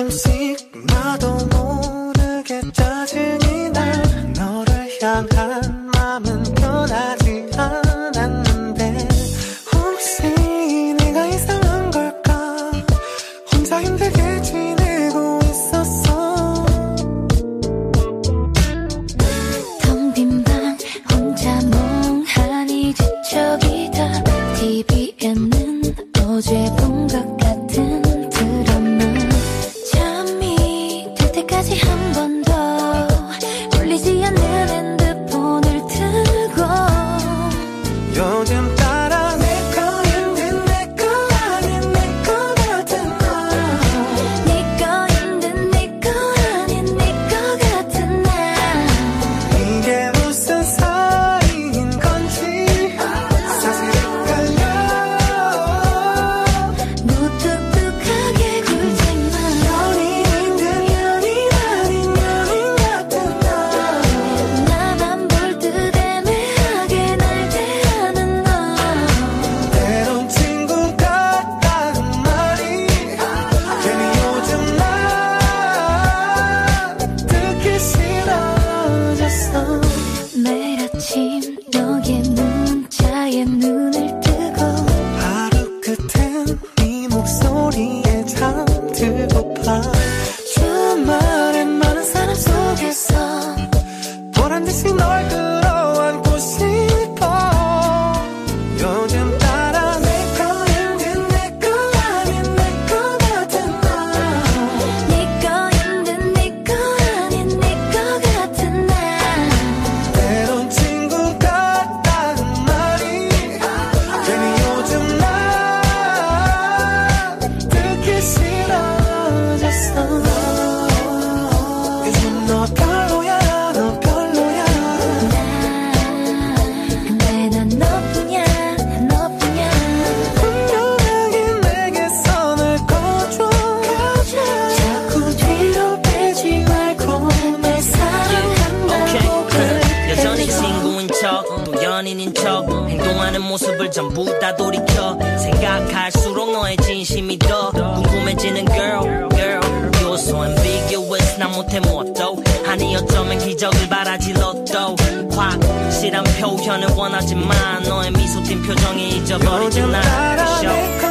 가끔씩 나도 모르게 짜증이 나 너를 향한 마음은 변하지 않았는데 혹시 내가 이상한 걸까? 혼자 힘들게 지내고 있었어. 텅 빈 방 혼자 멍하니 뒤척이다. TV에는 어제 본것 연인인 척, 행동하는 모습을 전부 다 돌이켜. 생각할수록 너의 진심이 더 궁금해지는 girl, girl. You're so ambiguous, 나 못해 못도. 아니 어쩌면 기적을 바라지 로또. 확실한 표현을 원하지만 너의 미소 띈 표정이 잊어버리진 요